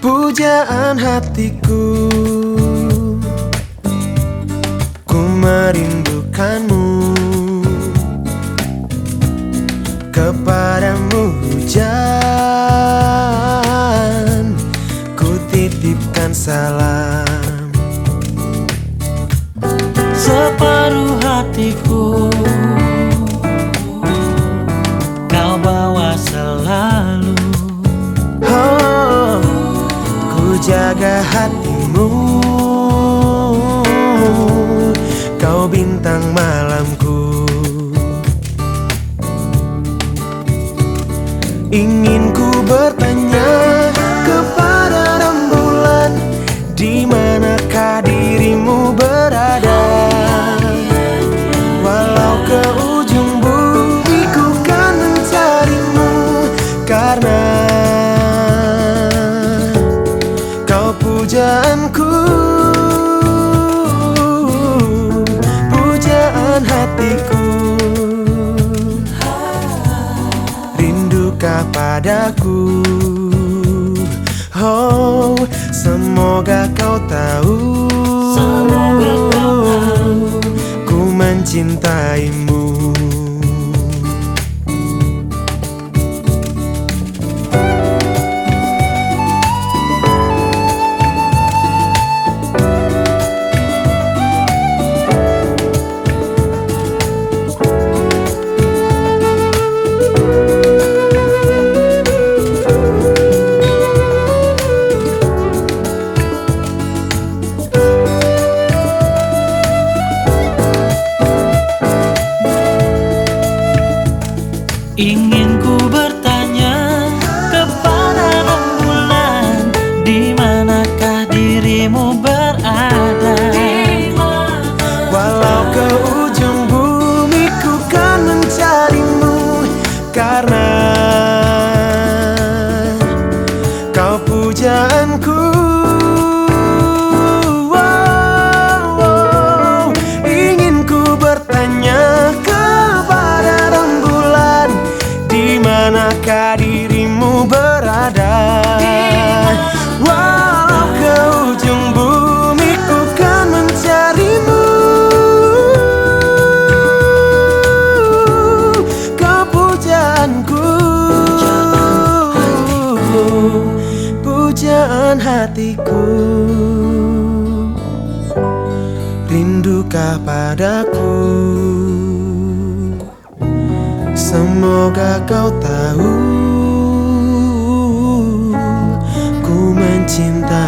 pujaan hatiku. Ku merindukanmu. Kepadamu hujan Ku titipkan salam. Separuh hatiku hatimu Kau bintang malamku padaku. Oh, semoga kau tahu. Semoga kau tahu. Ku mencintaimu Ingin ku bertanya kepada rembulan di manakah dirimu berada? Walau ke ujung bumi ku kan mencarimu Karena kau pujaanku manakah dirimu berada Walau ke ujung bumi ku kan mencarimu. Kau pujaanku Pujaan hatiku. Rindukah padaku Semoga kau tahu Ku mencintai